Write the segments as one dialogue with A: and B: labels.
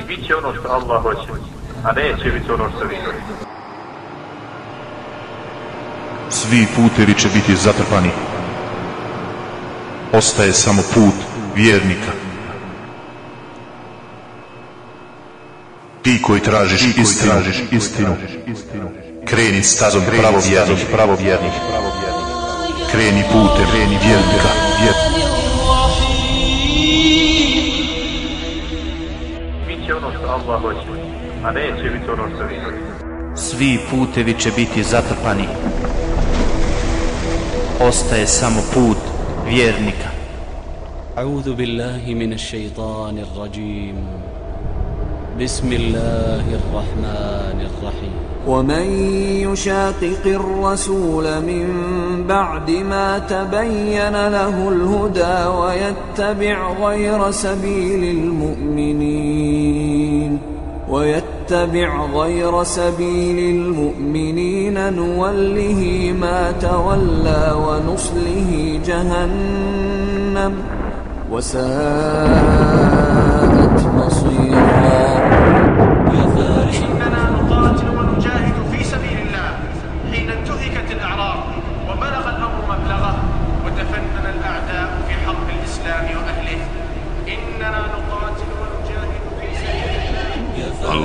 A: I bit će ono što Allah hoće, a neće biti ono što vi hoćete.
B: Svi putevi će biti zatrpani. Ostaje samo put vjernika. Ti koji tražiš Ti koji istinu, tražiš istinu, kreni stazom pravovjernih, pravovjernih, kreni putem, kreni vjernika, vjernika.
A: Bit će ono što Allah hoće, a neće biti ono što vi hoćete.
C: Svi putevi će biti zatrpani. Ostaje samo put vjernika.
D: أعوذ بالله من الشيطان الرجيم بسم الله الرحمن الرحيم.
E: ومن يشاقق الرسول من بعد ما تبين له الهدى ويتبع غير سبيل المؤمنين ويتبع غير سبيل المؤمنين نوله ما تولى ونصله جهنم وساءت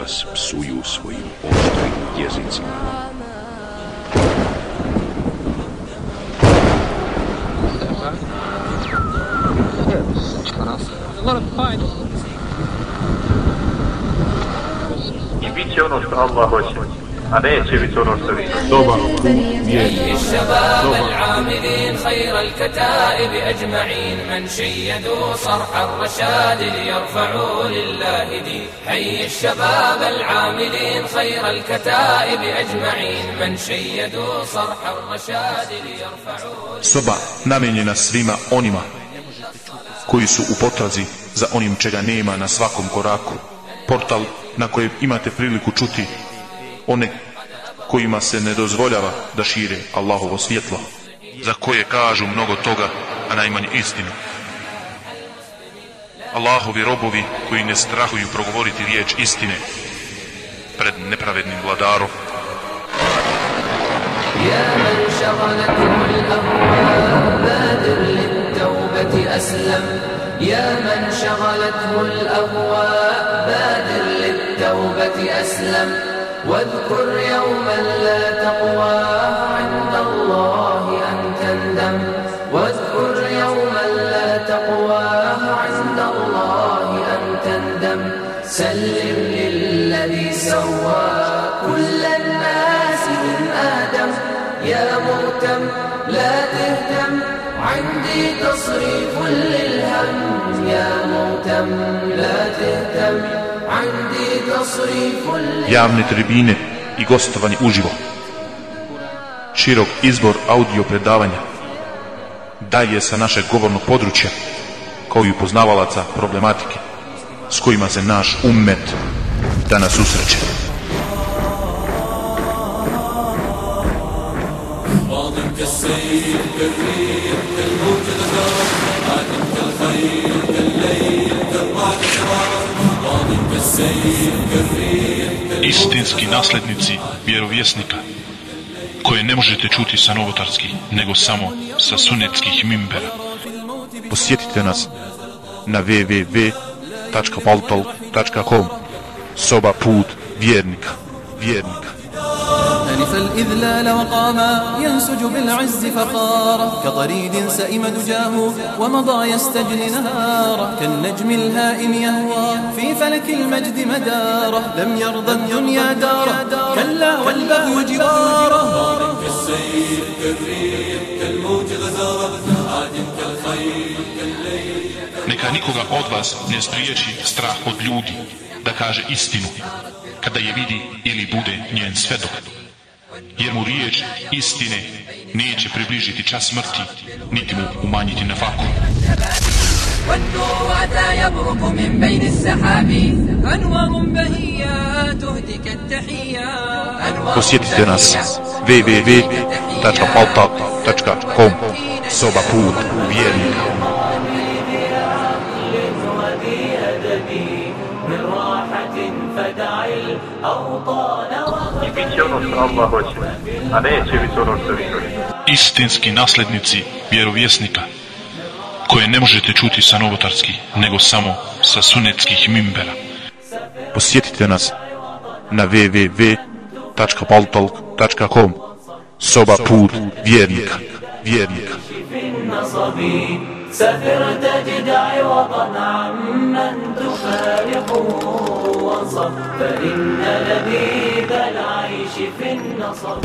F: vas psuju svojim oštrim jezicima.
A: I bit će ono što Allah hoće, a neće biti ono što vi hoćete.
B: Dobar put vjernika.
G: الشباب العاملين خير الكتائب أجمعين من شيدوا صرح الرشاد ليرفعوا لله دين حي الشباب العاملين خير الكتائب أجمعين من شيدوا صرح الرشاد ليرفعوا
B: Soba namenjena svima onima koji su u potrazi za onim čega nema na svakom koraku. Portal na kojem imate priliku čuti one kojima se ne dozvoljava da šire Allahovo svjetlo, za koje kažu mnogo toga, a najmanje istinu. Allahovi robovi koji ne strahuju progovoriti riječ istine pred nepravednim vladarom.
G: يا من شغلته الأهواء بادر للتوبة أسلم يا من شغلته الأهواء بادر للتوبة أسلم واذكر يوما لا تقوى عند الله أن تندم. واذكر يوما لا تقوى عند الله أن تندم. سلم للذي سوى كل الناس من آدم. يا مهتم لا تهتم عندي تصريف للهم. يا مهتم لا تهتم.
B: javne tribine i gostovanje uživo. Širok izbor audio predavanja daje sa našeg govornog područja kao i upoznavalaca problematike s kojima se naš ummet danas susreće.
D: راض كالسيل كالريح كالموج
B: Istinski naslednici vjerovjesnika koje ne možete čuti sa novotarskih, nego samo sa sunetskih mimbera. Posjetite nas na www.baltol.com Soba put vjernika, vjernika.
H: ألف الإذلال وقاما ينسج بالعز فخارا كطريد سئم دجاه ومضى يستجري نهارا كالنجم الهائم يهوى في فلك المجد مداره لم يرضى الدنيا داره كلا والبغي جواره
D: كالسيل كالريح كالموج غزارة عادم كالخيل كالليل
B: Neka nikoga od vas ne spriječi strah od ljudi da kaže istinu kada je vidi ili bude njen svedok. Jer mu riječ istine neće približiti čas smrti, niti mu umanjiti na faku.
G: والنور أتى يبرق من بين السحاب أنوار بهية تهدك التحية
B: Posjetite nas www.paltak.com Soba put vjernika
A: I bit će ono što Allah hoće, a neće biti ono što vi hoćete.
B: Istinski naslednici vjerovjesnika koje ne možete čuti sa novotarskih, nego samo sa sunetskih mimbera. Posjetite nas na www.paltalk.com Soba put vjernika, vjernika.
I: سفر تجد عوضا عمن تفارقه وانصب فإن لذيذ العيش في النصب.